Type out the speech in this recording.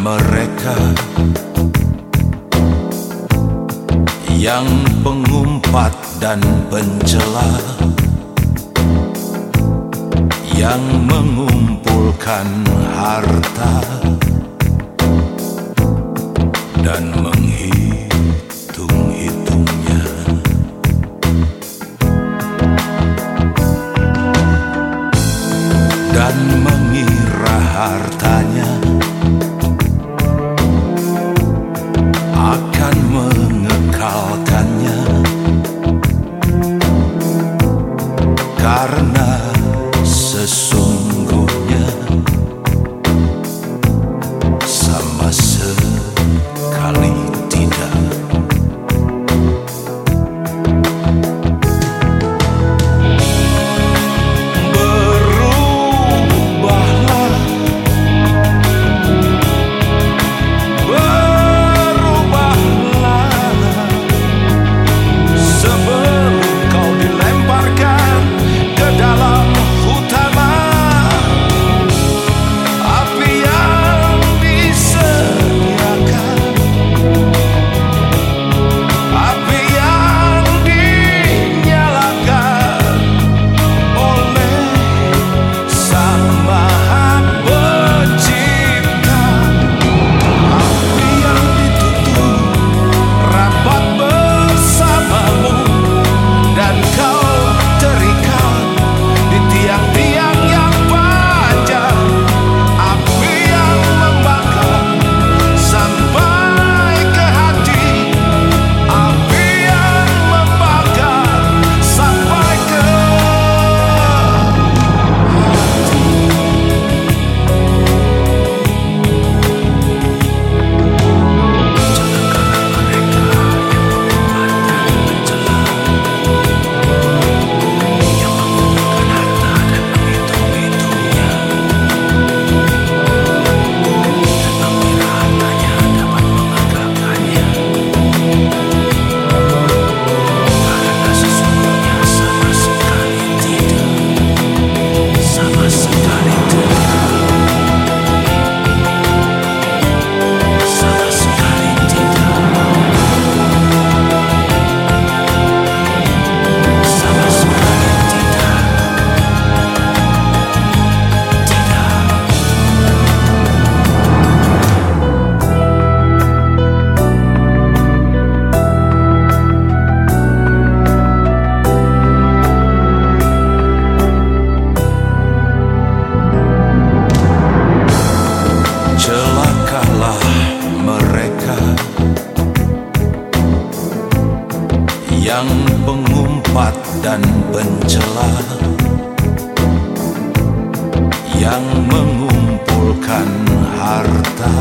mereka yang pengumpat dan pencela yang mengumpulkan harta dan menghitung-hitungnya. Dan mengira hartanya. yang pengumpat dan pencela yang mengumpulkan harta.